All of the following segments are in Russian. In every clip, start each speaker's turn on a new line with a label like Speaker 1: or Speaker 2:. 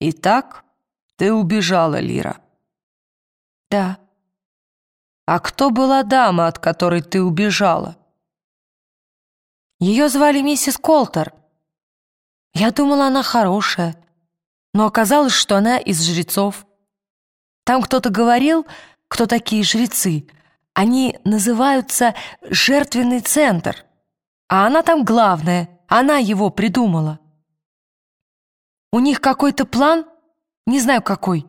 Speaker 1: Итак, ты убежала, Лира.
Speaker 2: Да.
Speaker 1: А кто была дама, от которой ты убежала?
Speaker 2: Ее звали миссис Колтер. Я думала, она хорошая, но оказалось, что она из жрецов. Там кто-то говорил, кто такие жрецы. Они называются «жертвенный центр», а она там главная, она его придумала. У них какой-то план, не знаю какой.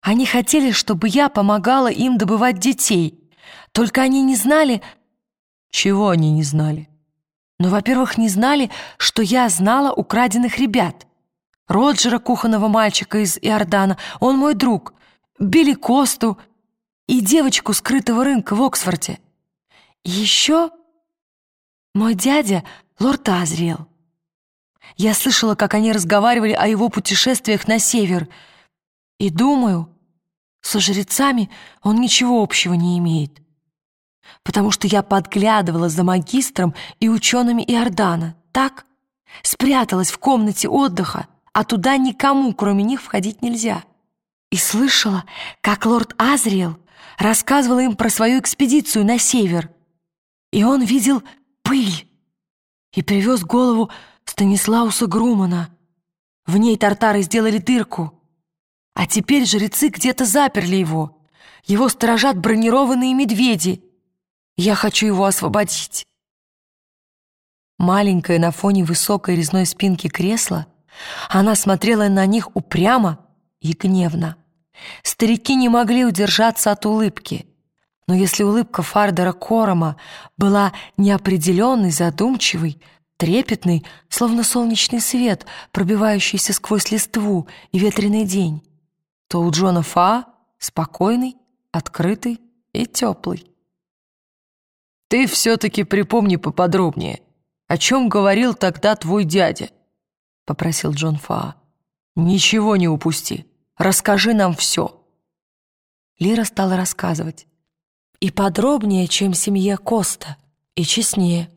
Speaker 2: Они хотели, чтобы я помогала им добывать детей, только они не знали...
Speaker 1: Чего они не знали?
Speaker 2: Ну, во-первых, не знали, что я знала украденных ребят. Роджера, кухонного мальчика из Иордана, он мой друг, Билли Косту и девочку скрытого рынка в Оксфорте. И еще мой дядя, лорд Азриэл. Я слышала, как они разговаривали о его путешествиях на север, и думаю, со жрецами он ничего общего не имеет потому что я подглядывала за магистром и учеными Иордана, так? Спряталась в комнате отдыха, а туда никому, кроме них, входить нельзя. И слышала, как лорд Азриэл рассказывал им про свою экспедицию на север. И он видел пыль и привез голову Станислауса Грумана. В ней тартары сделали дырку, а теперь жрецы где-то заперли его. Его сторожат бронированные медведи — я хочу его освободить. Маленькая на фоне высокой резной спинки кресла, она смотрела на них упрямо и гневно. Старики не могли удержаться от улыбки. Но если улыбка Фардера Корома была неопределенной, задумчивой, трепетной, словно солнечный свет, пробивающийся сквозь листву и ветреный день, то у Джона Фа спокойный, открытый и теплый.
Speaker 1: Ты все-таки припомни поподробнее, о чем говорил тогда твой дядя, — попросил Джон Фаа. Ничего не упусти, расскажи нам все.
Speaker 2: Лира стала рассказывать. И подробнее, чем семье Коста, и честнее.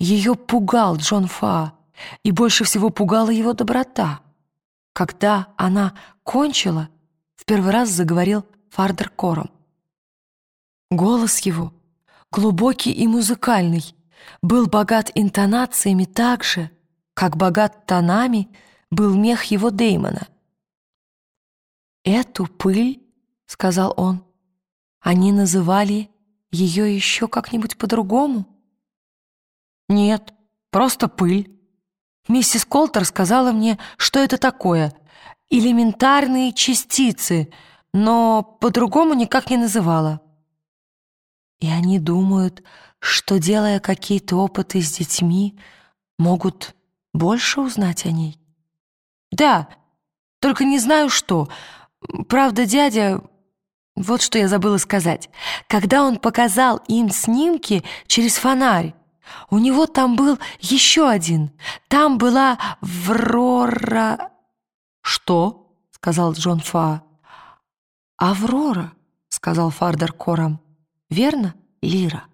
Speaker 2: Ее пугал Джон Фаа, и больше всего пугала его доброта. Когда она кончила, в первый раз заговорил Фардер Кором. Голос его — глубокий и музыкальный, был богат интонациями так же, как богат тонами был мех его Деймона. «Эту пыль, — сказал он, — они называли ее еще как-нибудь по-другому?» «Нет, просто пыль. Миссис Колтер сказала мне, что это такое. Элементарные частицы, но по-другому никак не называла». И они думают, что, делая какие-то опыты с детьми, могут больше узнать о ней. Да, только не знаю что. Правда, дядя... Вот что я забыла сказать. Когда он показал им снимки через фонарь, у него там был еще один. Там была Врора... «Что?» — сказал Джон Фа. «Аврора», — сказал Фардер Кором верно, Лира?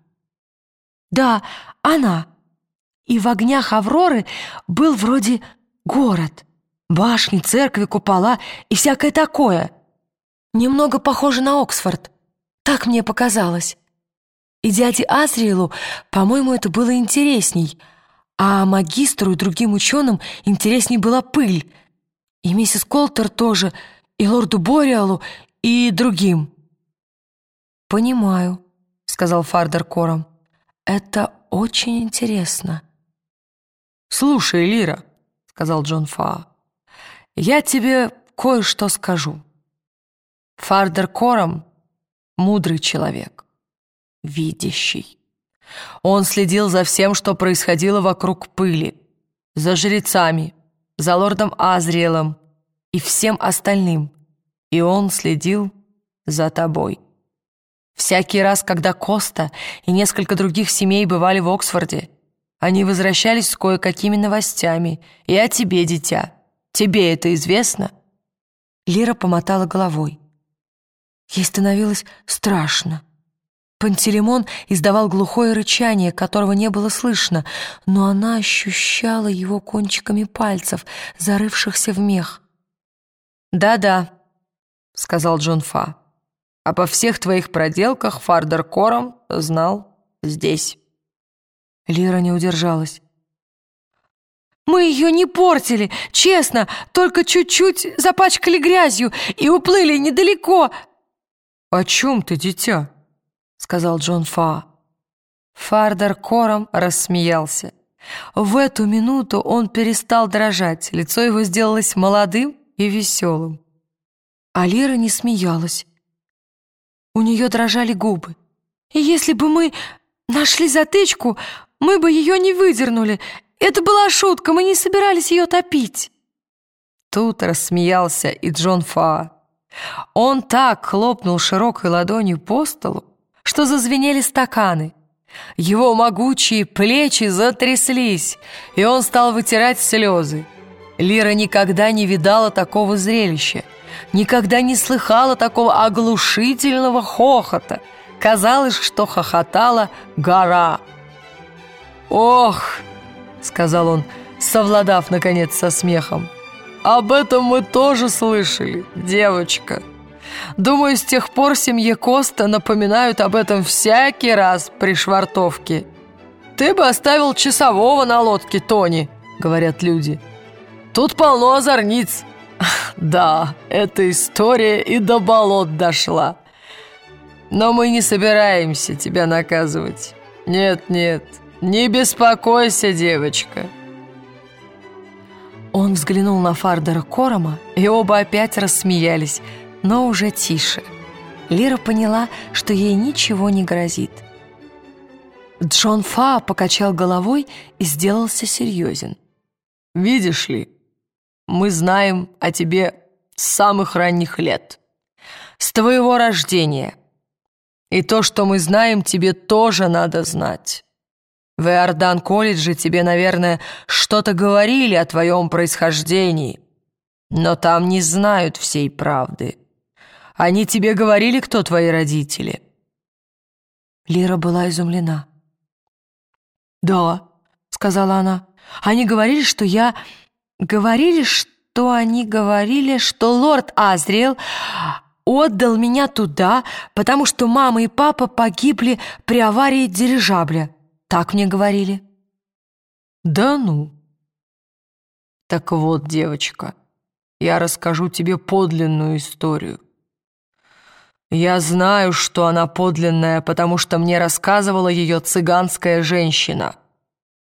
Speaker 2: Да, она. И в огнях Авроры был вроде город, башни, церкви, купола и всякое такое. Немного похоже на Оксфорд. Так мне показалось. И дяде Азриэлу, по-моему, это было интересней, а магистру и другим ученым интересней была пыль. И миссис Колтер тоже, и лорду Бориалу, и другим. «Понимаю», сказал Фардер кором. «Это очень интересно».
Speaker 1: «Слушай, Лира», — сказал Джон Фа, — «я тебе кое-что скажу. Фардер кором — мудрый человек, видящий. Он следил за всем, что происходило вокруг пыли, за жрецами, за лордом Азриэлом и всем остальным, и он следил за тобой». Всякий раз, когда Коста и несколько других семей бывали в Оксфорде, они возвращались с кое-какими новостями. И о тебе, дитя. Тебе это известно?»
Speaker 2: Лира помотала головой. Ей становилось страшно. Пантелеймон издавал глухое рычание, которого не было слышно, но она ощущала его кончиками пальцев, зарывшихся в мех.
Speaker 1: «Да-да», — сказал Джон Фа. «Обо всех твоих проделках Фардер Кором знал здесь».
Speaker 2: Лира не удержалась. «Мы ее не портили, честно, только чуть-чуть запачкали грязью и уплыли недалеко».
Speaker 1: «О чем ты, дитя?» — сказал Джон Фа.
Speaker 2: Фардер Кором рассмеялся. В эту минуту он перестал дрожать, лицо его сделалось молодым и веселым. А Лира не смеялась. У нее дрожали губы. «И если бы мы нашли затычку, мы бы ее не выдернули. Это была шутка, мы не собирались ее топить».
Speaker 1: Тут рассмеялся и Джон Фа. Он так хлопнул широкой ладонью по столу, что зазвенели стаканы. Его могучие плечи затряслись, и он стал вытирать слезы. Лира никогда не видала такого зрелища, никогда не слыхала такого оглушительного хохота. Казалось, что хохотала гора. «Ох!» — сказал он, совладав, наконец, со смехом. «Об этом мы тоже слышали, девочка». Думаю, с тех пор семье Коста напоминают об этом всякий раз при швартовке. «Ты бы оставил часового на лодке, Тони», — говорят люди. «Тут полно озорниц». Да, эта история и до болот дошла. Но мы не собираемся тебя наказывать. Нет, нет, не беспокойся, девочка.
Speaker 2: Он взглянул на Фардера Корома, и оба опять рассмеялись — но уже тише. Лира поняла, что ей ничего не грозит. Джон Фа покачал головой и сделался серьезен.
Speaker 1: «Видишь ли, мы знаем о тебе с самых ранних лет, с твоего рождения. И то, что мы знаем, тебе тоже надо знать. В Иордан-колледже тебе, наверное, что-то говорили о твоем происхождении, но там не знают всей правды». Они тебе говорили, кто твои родители?»
Speaker 2: Лира была изумлена.
Speaker 1: «Да», — сказала она.
Speaker 2: «Они говорили, что я... Говорили, что они говорили, что лорд Азриэл отдал меня туда, потому что мама и папа погибли при аварии дирижабля. Так мне говорили».
Speaker 1: «Да ну!» «Так вот, девочка, я расскажу тебе подлинную историю. Я знаю, что она подлинная, потому что мне рассказывала ее цыганская женщина.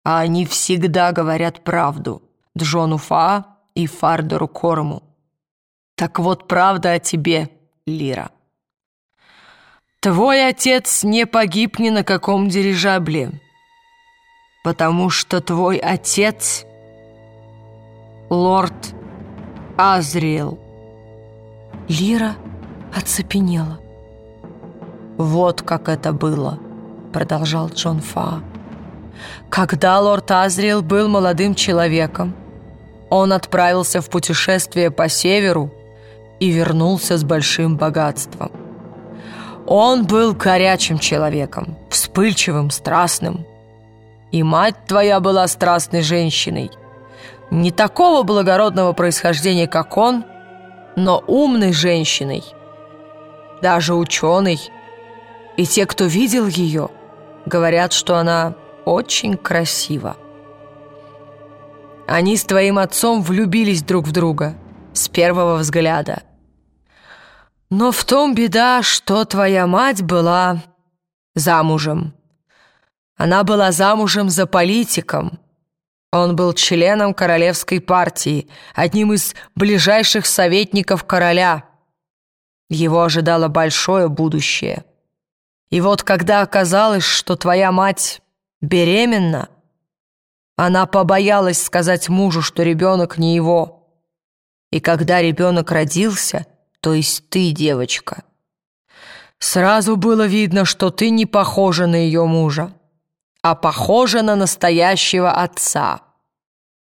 Speaker 1: А они всегда говорят правду, Джону Фа и Фардеру Корму. Так вот правда о тебе, Лира. Твой отец не погиб ни на каком дирижабле, потому что твой отец — лорд Азриэл.
Speaker 2: Лира — оцепенела.
Speaker 1: «Вот как это было», — продолжал Джон Фа. «Когда лорд Азриэл был молодым человеком, он отправился в путешествие по северу и вернулся с большим богатством. Он был горячим человеком, вспыльчивым, страстным. И мать твоя была страстной женщиной, не такого благородного происхождения, как он, но умной женщиной — даже ученый. И те, кто видел ее, говорят, что она очень красива. Они с твоим отцом влюбились друг в друга с первого взгляда. Но в том беда, что твоя мать была замужем. Она была замужем за политиком. Он был членом королевской партии, одним из ближайших советников короля – его ожидало большое будущее. И вот когда оказалось, что твоя мать беременна, она побоялась сказать мужу, что ребенок не его. И когда ребенок родился, то есть ты, девочка, сразу было видно, что ты не похожа на ее мужа, а похожа на настоящего отца.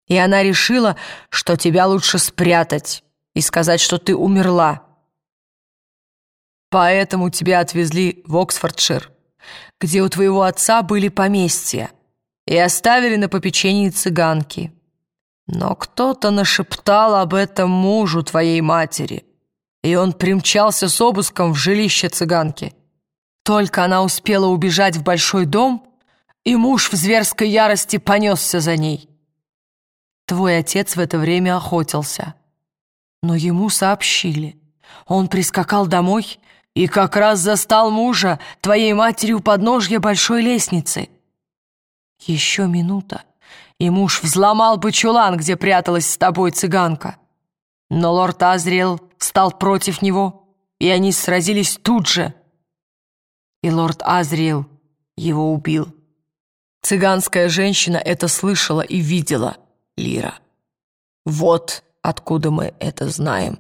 Speaker 1: И она решила, что тебя лучше спрятать и сказать, что ты умерла. Поэтому тебя отвезли в Оксфордшир, где у твоего отца были поместья, и оставили на попечении цыганки. Но кто-то нашептал об этом мужу твоей матери, и он примчался с обыском в жилище цыганки. Только она успела убежать в большой дом, и муж в зверской ярости понесся за ней. Твой отец в это время охотился, но ему сообщили. Он прискакал домой и как раз застал мужа твоей матери у подножья большой лестницы. Еще минута — и муж взломал бы чулан, где пряталась с тобой цыганка. Но лорд Азриэл встал против него, и они сразились тут же. И лорд Азриэл его убил. Цыганская женщина это слышала и видела, Лира. Вот откуда мы это знаем.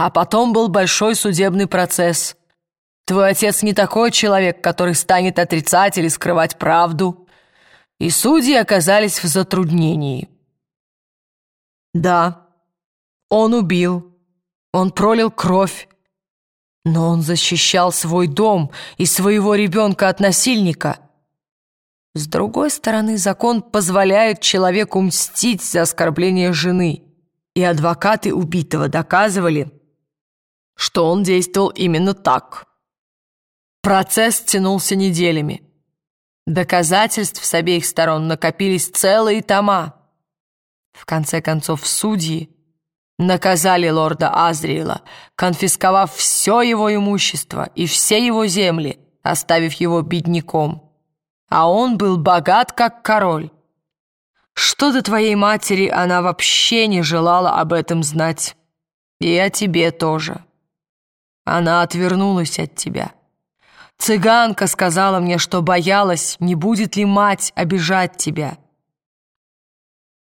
Speaker 1: А потом был большой судебный процесс. Твой отец не такой человек, который станет отрицать или скрывать правду и судьи оказались в затруднении. Да, он убил, он пролил кровь, но он защищал свой дом и своего ребенка от насильника. С другой стороны, закон позволяет человеку мстить за оскорбление жены, и адвокаты убитого доказывали, что он действовал именно так. Процесс тянулся неделями. Доказательств с обеих сторон накопились целые тома. В конце концов, судьи наказали лорда Азриэла, конфисковав все его имущество и все его земли, оставив его бедняком. А он был богат, как король. Что до твоей матери, она вообще не желала об этом знать. И о тебе тоже. Она отвернулась от тебя. Цыганка сказала мне, что боялась, не будет ли мать обижать тебя.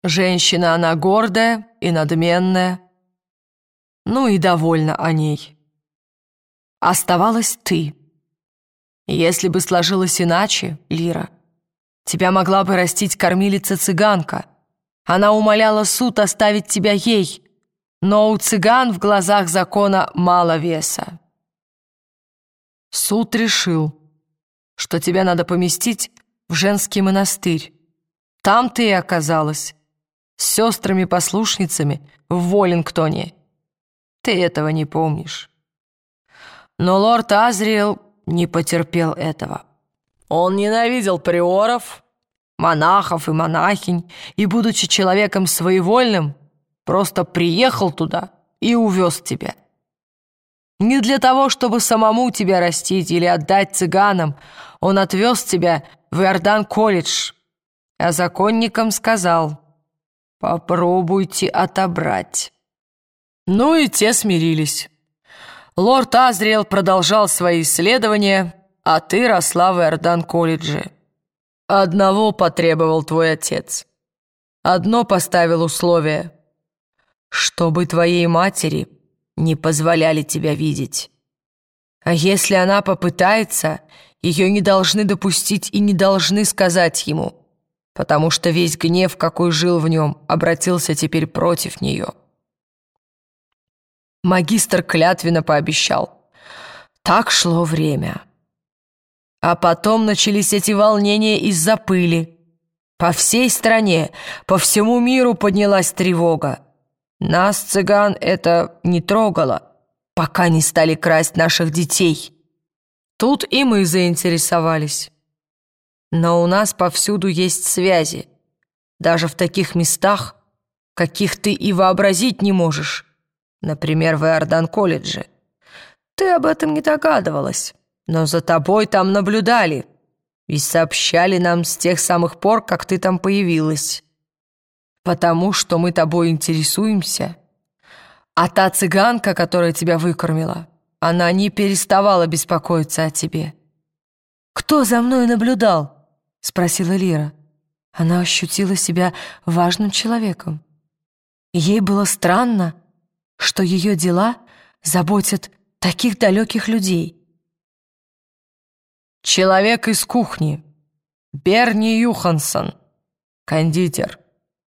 Speaker 1: Женщина она гордая и надменная, ну и довольна о ней. Оставалась ты. Если бы сложилось иначе, Лира, тебя могла бы растить кормилица-цыганка. Она умоляла суд оставить тебя ей, но у цыган в глазах закона мало веса. Суд решил, что тебя надо поместить в женский монастырь. Там ты и оказалась, с сестрами-послушницами в Воллингтоне. Ты этого не помнишь. Но лорд Азриэл не потерпел этого. Он ненавидел приоров, монахов и монахинь, и, будучи человеком своевольным, просто приехал туда и увез тебя. Не для того, чтобы самому тебя растить или отдать цыганам. Он отвез тебя в Иордан-колледж, а законникам сказал, попробуйте отобрать. Ну и те смирились. Лорд Азриэл продолжал свои исследования, а ты росла в Иордан-колледже. Одного потребовал твой отец. Одно поставил условие, чтобы твоей матери не позволяли тебя видеть. А если она попытается, ее не должны допустить и не должны сказать ему, потому что весь гнев, какой жил в нем, обратился теперь против нее. Магистр клятвенно пообещал. Так шло время. А потом начались эти волнения из-за пыли. По всей стране, по всему миру поднялась тревога. Нас, цыган, это не трогало, пока не стали красть наших детей. Тут и мы заинтересовались. Но у нас повсюду есть связи, даже в таких местах, каких ты и вообразить не можешь, например, в Иордан-колледже. Ты об этом не догадывалась, но за тобой там наблюдали и сообщали нам с тех самых пор, как ты там появилась потому что мы тобой интересуемся. А та цыганка, которая тебя выкормила, она не переставала беспокоиться о тебе». «Кто за мной наблюдал?» — спросила Лира. Она ощутила себя важным человеком. Ей было странно, что ее дела заботят таких далеких людей. «Человек из кухни. Берни Юхансон, кондитер»,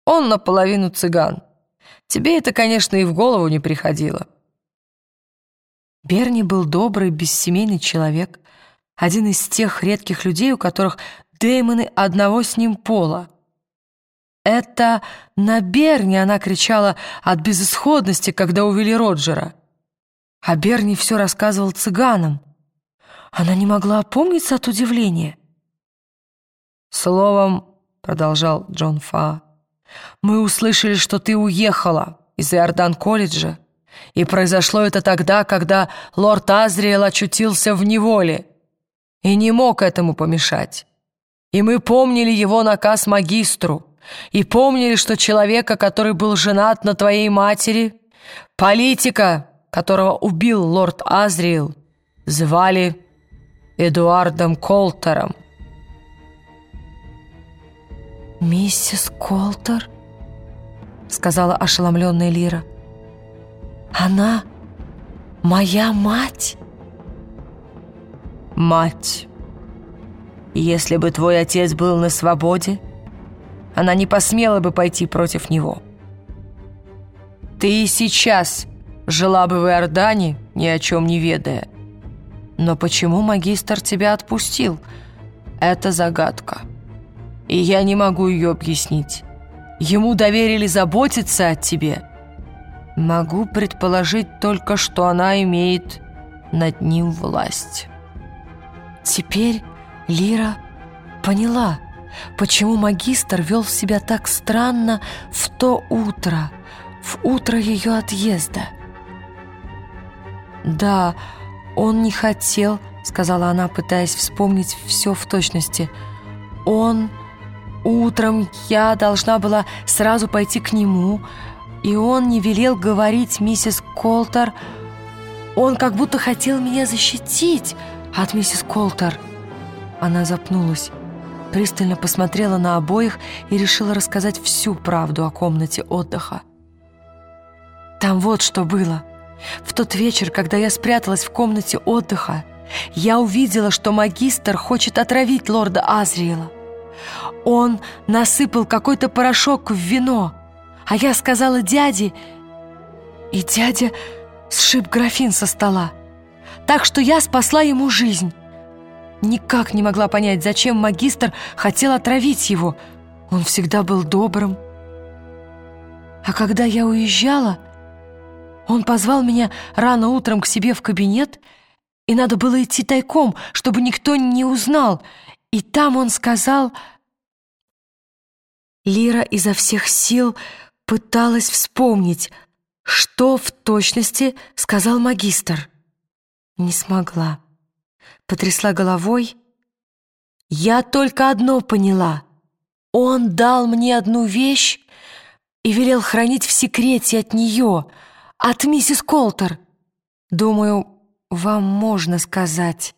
Speaker 1: он наполовину цыган. Тебе это, конечно, и в голову не приходило». Берни был добрый, бессемейный человек, один из тех редких людей, у которых Дэймоны одного с ним пола. Это на Берни она кричала от безысходности, когда увели Роджера. А Берни все рассказывал цыганам. Она не могла опомниться от удивления. «Словом, — продолжал Джон Фа, — мы услышали, что ты уехала из Иордан-колледжа, и произошло это тогда, когда лорд Азриэл очутился в неволе и не мог этому помешать. И мы помнили его наказ магистру, и помнили, что человека, который был женат на твоей матери, политика, которого убил лорд Азриэл, звали Эдуардом Колтером.
Speaker 2: «Миссис Колтер?» — сказала ошеломленная Лира. «Она моя мать?»
Speaker 1: «Мать. Если бы твой отец был на свободе, она не посмела бы пойти против него. Ты и сейчас жила бы в Иордане, ни о чем не ведая. Но почему магистр тебя отпустил? Это загадка. И я не могу ее объяснить. Ему доверили заботиться о тебе. Могу предположить только, что она имеет над ним власть.
Speaker 2: Теперь Лира поняла, почему магистр вел себя так странно в то утро, в утро ее отъезда. «Да, он не хотел», — сказала она, пытаясь вспомнить все в точности. «Он... Утром я должна была сразу пойти к нему, и он не велел говорить миссис Колтер. Он как будто хотел меня защитить от миссис Колтер». Она запнулась пристально посмотрела на обоих и решила рассказать всю правду о комнате отдыха. Там вот что было. В тот вечер, когда я спряталась в комнате отдыха, я увидела, что магистр хочет отравить лорда Азриэла. Он насыпал какой-то порошок в вино, а я сказала дяде, и дядя сшиб графин со стола. Так что я спасла ему жизнь. Никак не могла понять, зачем магистр хотел отравить его. Он всегда был добрым. А когда я уезжала, он позвал меня рано утром к себе в кабинет, и надо было идти тайком, чтобы никто не узнал. И там он сказал... Лира изо всех сил пыталась вспомнить, что в точности сказал магистр. Не смогла потрясла головой. «Я только одно поняла. Он дал мне одну вещь и велел хранить в секрете от нее, от миссис Колтер. Думаю, вам можно сказать».